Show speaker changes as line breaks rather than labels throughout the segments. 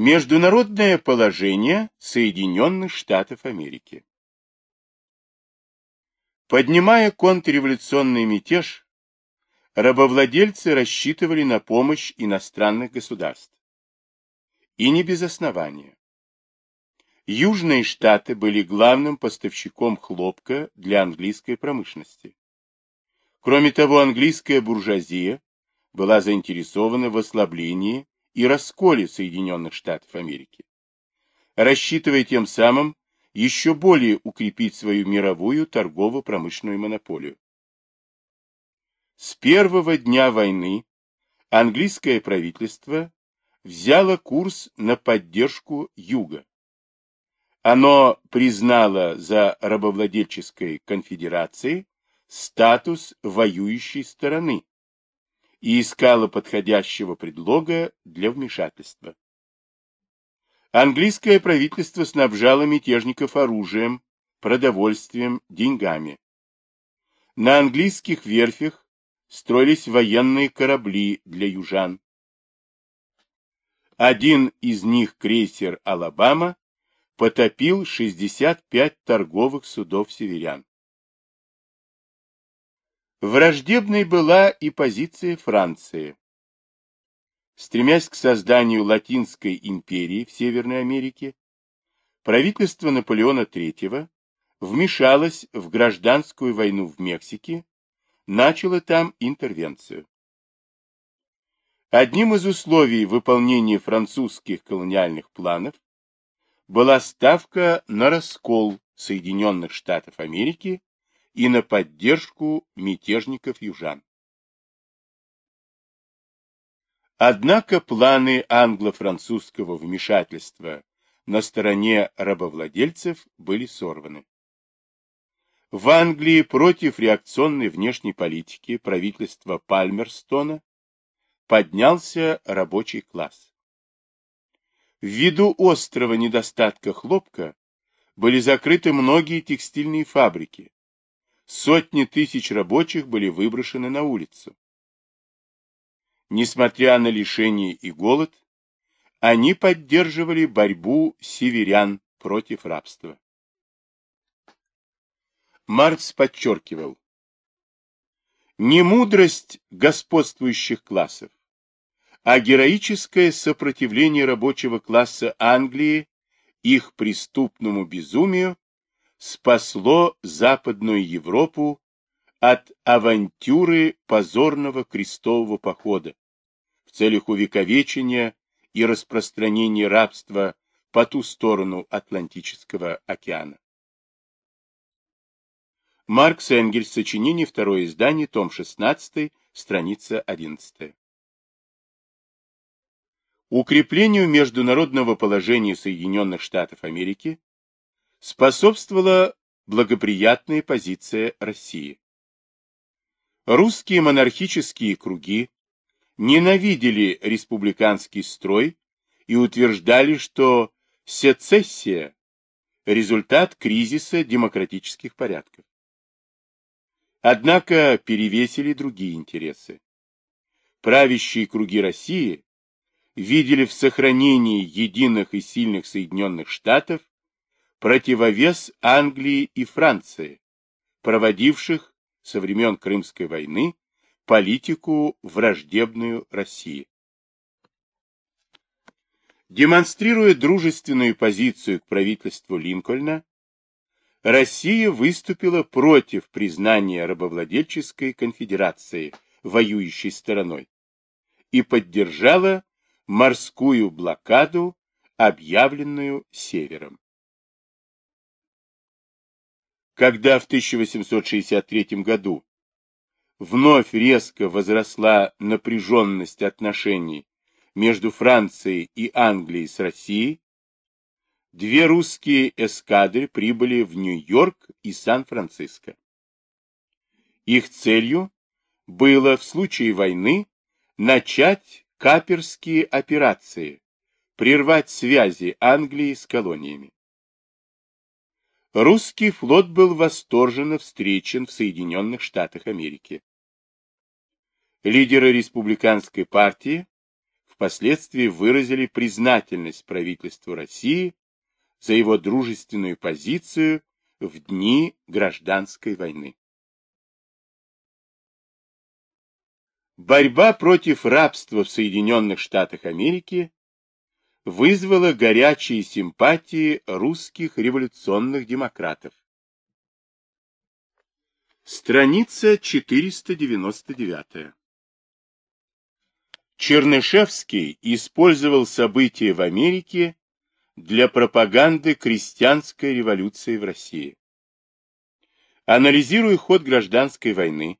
Международное положение Соединенных Штатов Америки Поднимая контрреволюционный мятеж, рабовладельцы рассчитывали на помощь иностранных государств. И не без основания. Южные штаты были главным поставщиком хлопка для английской промышленности. Кроме того, английская буржуазия была заинтересована в ослаблении и расколе Соединенных Штатов Америки, рассчитывая тем самым еще более укрепить свою мировую торгово-промышленную монополию. С первого дня войны английское правительство взяло курс на поддержку Юга. Оно признало за рабовладельческой конфедерацией статус воюющей стороны и искало подходящего предлога для вмешательства. Английское правительство снабжало мятежников оружием, продовольствием, деньгами. На английских верфях строились военные корабли для южан. Один из них, крейсер «Алабама», потопил 65 торговых судов северян. Враждебной была и позиция Франции. Стремясь к созданию Латинской империи в Северной Америке, правительство Наполеона III вмешалось в гражданскую войну в Мексике, начало там интервенцию. Одним из условий выполнения французских колониальных планов была ставка на раскол Соединенных Штатов Америки и на поддержку мятежников-южан. Однако планы англо-французского вмешательства на стороне рабовладельцев были сорваны. В Англии против реакционной внешней политики правительства Пальмерстона поднялся рабочий класс. Ввиду острого недостатка хлопка были закрыты многие текстильные фабрики. Сотни тысяч рабочих были выброшены на улицу. Несмотря на лишение и голод, они поддерживали борьбу северян против рабства. Маркс подчеркивал, не мудрость господствующих классов, а героическое сопротивление рабочего класса Англии их преступному безумию спасло Западную Европу от авантюры позорного крестового похода в целях увековечения и распространения рабства по ту сторону Атлантического океана. Маркс Энгельс, сочинение, второе издание, том 16, страница 11. Укреплению международного положения Соединенных Штатов Америки способствовала благоприятная позиция России. Русские монархические круги ненавидели республиканский строй и утверждали, что сецессия – результат кризиса демократических порядков. Однако перевесили другие интересы. Правящие круги России видели в сохранении единых и сильных Соединенных Штатов противовес Англии и Франции, проводивших со времен Крымской войны политику враждебную России. Демонстрируя дружественную позицию к правительству Линкольна, Россия выступила против признания рабовладельческой конфедерации воюющей стороной и поддержала морскую блокаду, объявленную Севером. Когда в 1863 году вновь резко возросла напряженность отношений между Францией и Англией с Россией, две русские эскадры прибыли в Нью-Йорк и Сан-Франциско. Их целью было в случае войны начать каперские операции, прервать связи Англии с колониями. Русский флот был восторженно встречен в Соединенных Штатах Америки. Лидеры республиканской партии впоследствии выразили признательность правительству России за его дружественную позицию в дни гражданской войны. Борьба против рабства в Соединенных Штатах Америки вызвала горячие симпатии русских революционных демократов. Страница 499. Чернышевский использовал события в Америке для пропаганды крестьянской революции в России. Анализируя ход гражданской войны,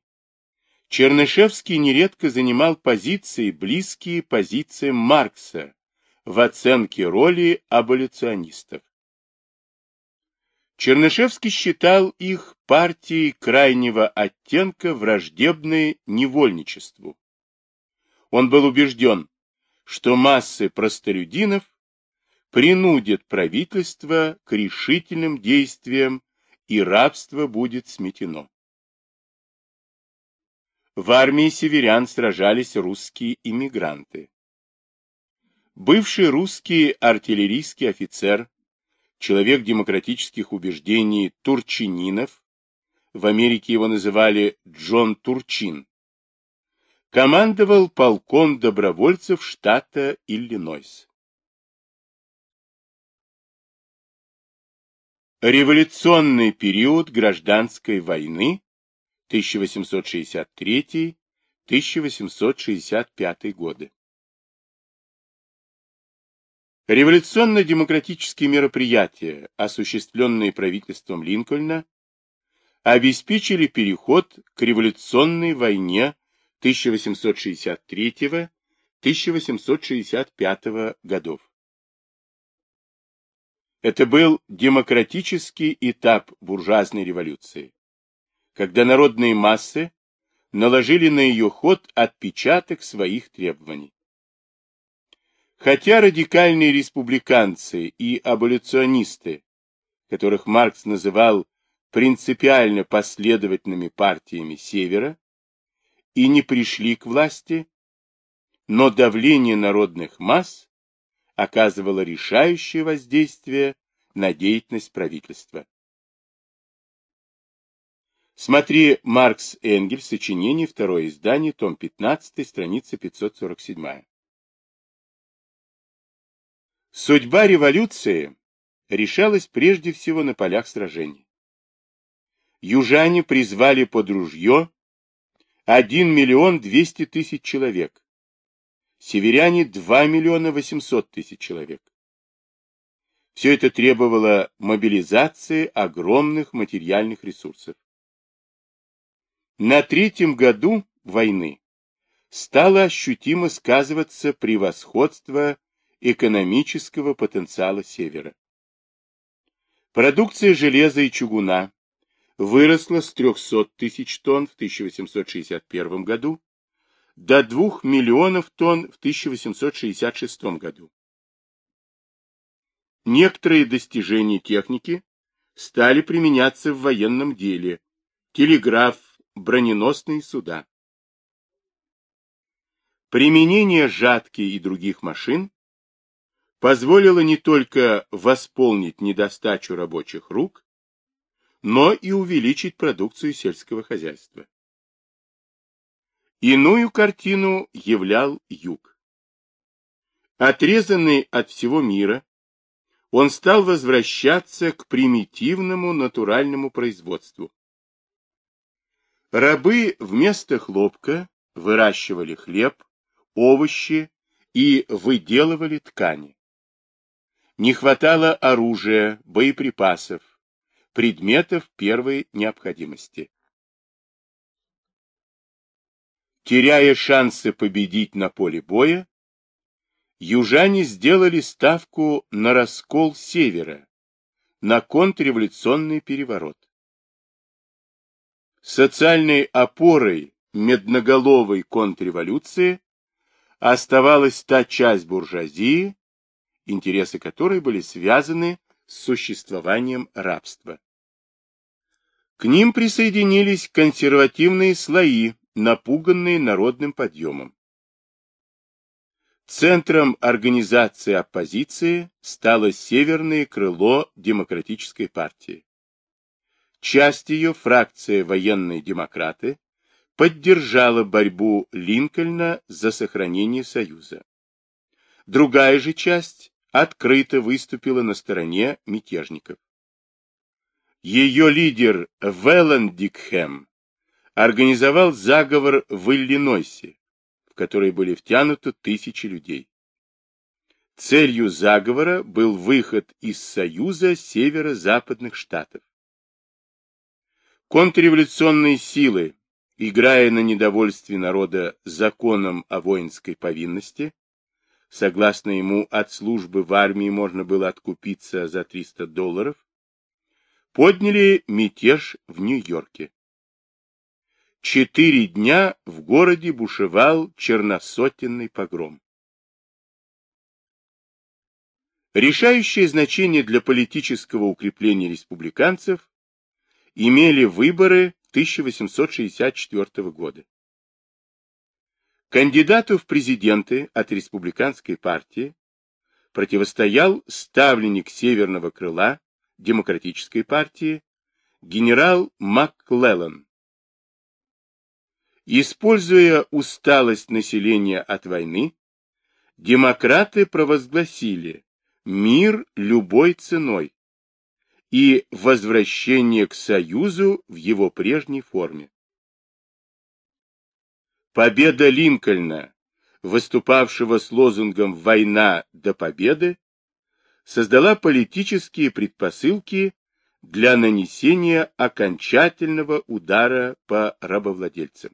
Чернышевский нередко занимал позиции, близкие позициям Маркса в оценке роли аболиционистов. Чернышевский считал их партией крайнего оттенка, враждебной невольничеству. Он был убежден, что массы простолюдинов принудят правительство к решительным действиям, и рабство будет сметено. В армии северян сражались русские иммигранты. Бывший русский артиллерийский офицер, человек демократических убеждений Турчининов, в Америке его называли Джон Турчин, командовал полком добровольцев штата Иллинойс. Революционный период гражданской войны 1863-1865 годы. Революционно-демократические мероприятия, осуществленные правительством Линкольна, обеспечили переход к революционной войне 1863-1865 годов. Это был демократический этап буржуазной революции, когда народные массы наложили на ее ход отпечаток своих требований. Хотя радикальные республиканцы и аболиционисты, которых Маркс называл принципиально последовательными партиями Севера, и не пришли к власти, но давление народных масс оказывало решающее воздействие на деятельность правительства. Смотри Маркс Энгельс, сочинение, второе издание, том 15, страница 547. Судьба революции решалась прежде всего на полях сражений. Южане призвали под ружье 1 миллион 200 тысяч человек, северяне 2 миллиона 800 тысяч человек. Все это требовало мобилизации огромных материальных ресурсов. На третьем году войны стало ощутимо сказываться превосходство экономического потенциала Севера. Продукция железа и чугуна выросла с 300 тысяч тонн в 1861 году до 2 миллионов тонн в 1866 году. Некоторые достижения техники стали применяться в военном деле, телеграф, броненосные суда. Применение жатки и других машин позволило не только восполнить недостачу рабочих рук, но и увеличить продукцию сельского хозяйства. Иную картину являл юг. Отрезанный от всего мира, он стал возвращаться к примитивному натуральному производству. Рабы вместо хлопка выращивали хлеб, овощи и выделывали ткани. Не хватало оружия, боеприпасов, предметов первой необходимости. Теряя шансы победить на поле боя, южане сделали ставку на раскол севера, на контрреволюционный переворот. Социальной опорой медноголовой контрреволюции оставалась та часть буржуазии, интересы которой были связаны с существованием рабства. К ним присоединились консервативные слои, напуганные народным подъемом. Центром организации оппозиции стало Северное крыло Демократической партии. Часть ее, фракция военные демократы, поддержала борьбу Линкольна за сохранение Союза. Другая же часть открыто выступила на стороне мятежников. Ее лидер Веллендикхэм организовал заговор в Иллинойсе, в который были втянуты тысячи людей. Целью заговора был выход из Союза северо-западных штатов. Контрреволюционные силы, играя на недовольстве народа законом о воинской повинности, согласно ему от службы в армии можно было откупиться за 300 долларов, подняли мятеж в Нью-Йорке. Четыре дня в городе бушевал черносотенный погром. Решающее значение для политического укрепления республиканцев имели выборы 1864 года. Кандидату в президенты от республиканской партии противостоял ставленник северного крыла демократической партии генерал МакКлеллан. Используя усталость населения от войны, демократы провозгласили мир любой ценой и возвращение к Союзу в его прежней форме. Победа Линкольна, выступавшего с лозунгом «Война до победы», создала политические предпосылки для нанесения окончательного удара по рабовладельцам.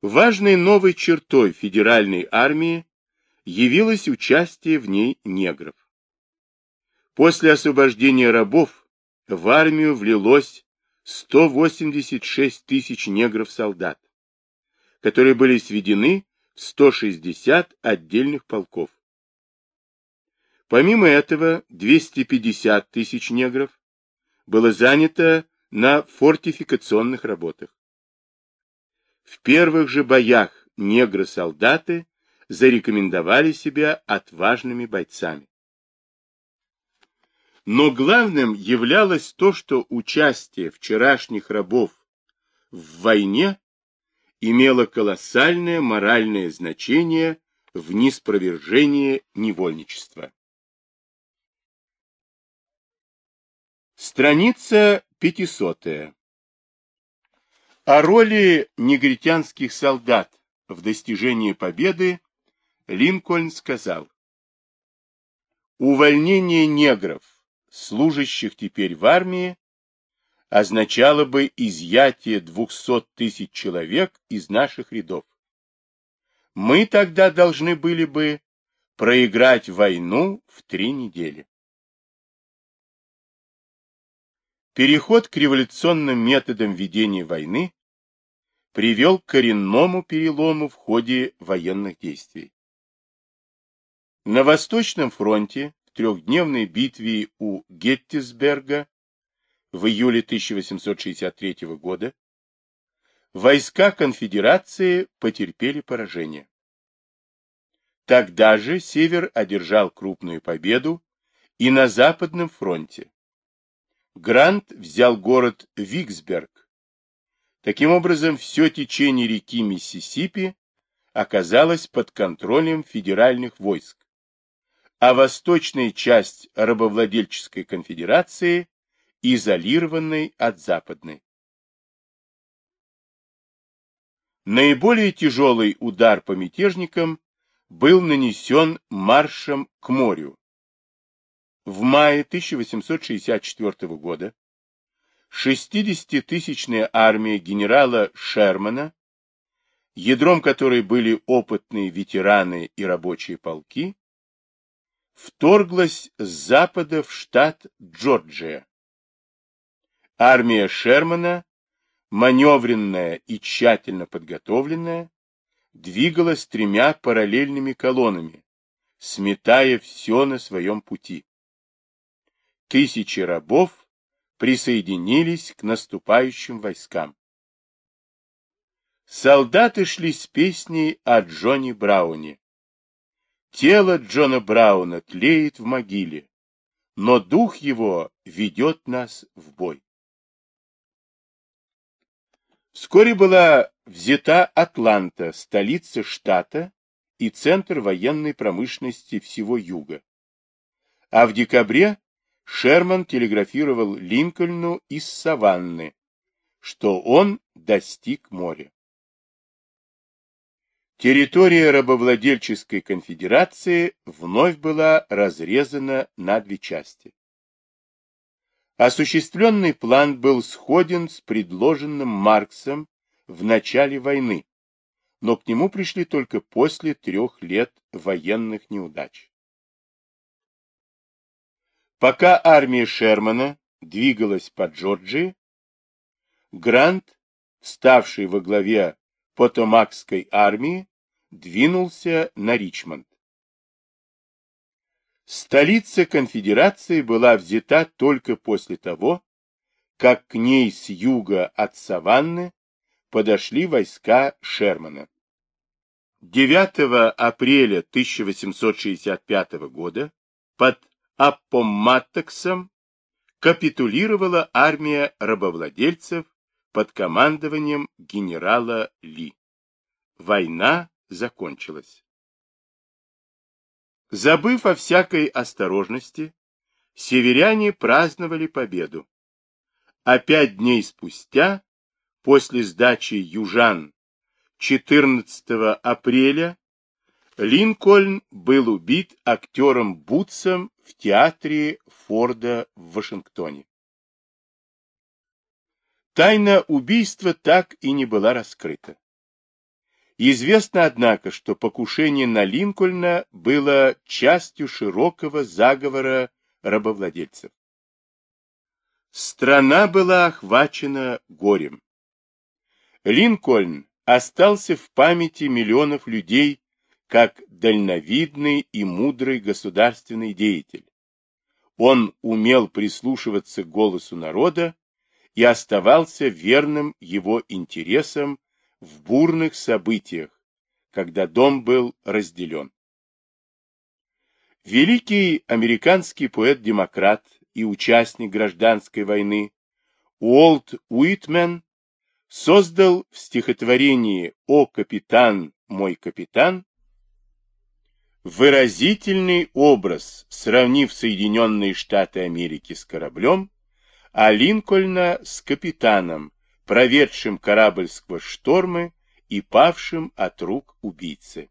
Важной новой чертой федеральной армии явилось участие в ней негров. После освобождения рабов в армию влилось 186 тысяч негров-солдат, которые были сведены в 160 отдельных полков. Помимо этого, 250 тысяч негров было занято на фортификационных работах. В первых же боях негры-солдаты зарекомендовали себя отважными бойцами. Но главным являлось то, что участие вчерашних рабов в войне имело колоссальное моральное значение в неспровержении невольничества. Страница 500. О роли негритянских солдат в достижении победы Линкольн сказал, «Увольнение негров, служащих теперь в армии, означало бы изъятие 200 тысяч человек из наших рядов. Мы тогда должны были бы проиграть войну в три недели. Переход к революционным методам ведения войны привел к коренному перелому в ходе военных действий. На Восточном фронте трехдневной битве у Геттисберга в июле 1863 года войска конфедерации потерпели поражение. Тогда же Север одержал крупную победу и на Западном фронте. Грант взял город Виксберг, Таким образом, все течение реки Миссисипи оказалось под контролем федеральных войск, а восточная часть рабовладельческой конфедерации изолированной от западной. Наиболее тяжелый удар по мятежникам был нанесен маршем к морю. В мае 1864 года 60-тысячная армия генерала Шермана, ядром которой были опытные ветераны и рабочие полки, вторглась с запада в штат Джорджия. Армия Шермана, маневренная и тщательно подготовленная, двигалась тремя параллельными колоннами, сметая все на своем пути. Тысячи рабов присоединились к наступающим войскам. солдаты шли с песней о Джонни Брауне. Тело Джона Брауна тлеет в могиле, но дух его ведет нас в бой. Вскоре была взята Атланта, столица штата и центр военной промышленности всего юга. А в декабре Шерман телеграфировал Линкольну из Саванны, что он достиг моря. Территория рабовладельческой конфедерации вновь была разрезана на две части. Осуществленный план был сходен с предложенным Марксом в начале войны, но к нему пришли только после трех лет военных неудач. Пока армия Шермана двигалась по Джорджии, Грант, ставший во главе Потомакской армии, двинулся на Ричмонд. Столица конфедерации была взята только после того, как к ней с юга от Саванны подошли войска Шермана. 9 апреля 1865 года под Аппоматтексом капитулировала армия рабовладельцев под командованием генерала Ли. Война закончилась. Забыв о всякой осторожности, северяне праздновали победу. А пять дней спустя, после сдачи южан 14 апреля, Линкольн был убит актером Бутсом в театре Форда в Вашингтоне. Тайна убийства так и не была раскрыта. Известно, однако, что покушение на Линкольна было частью широкого заговора рабовладельцев. Страна была охвачена горем. Линкольн остался в памяти миллионов людей как дальновидный и мудрый государственный деятель. Он умел прислушиваться к голосу народа и оставался верным его интересам в бурных событиях, когда дом был разделен. Великий американский поэт-демократ и участник гражданской войны Уолт Уитмен создал в стихотворении «О, капитан, мой капитан» выразительный образ, сравнив Соединенные Штаты Америки с кораблем, а Линкольна с капитаном, проведшим корабль сквозь штормы и павшим от рук убийцы.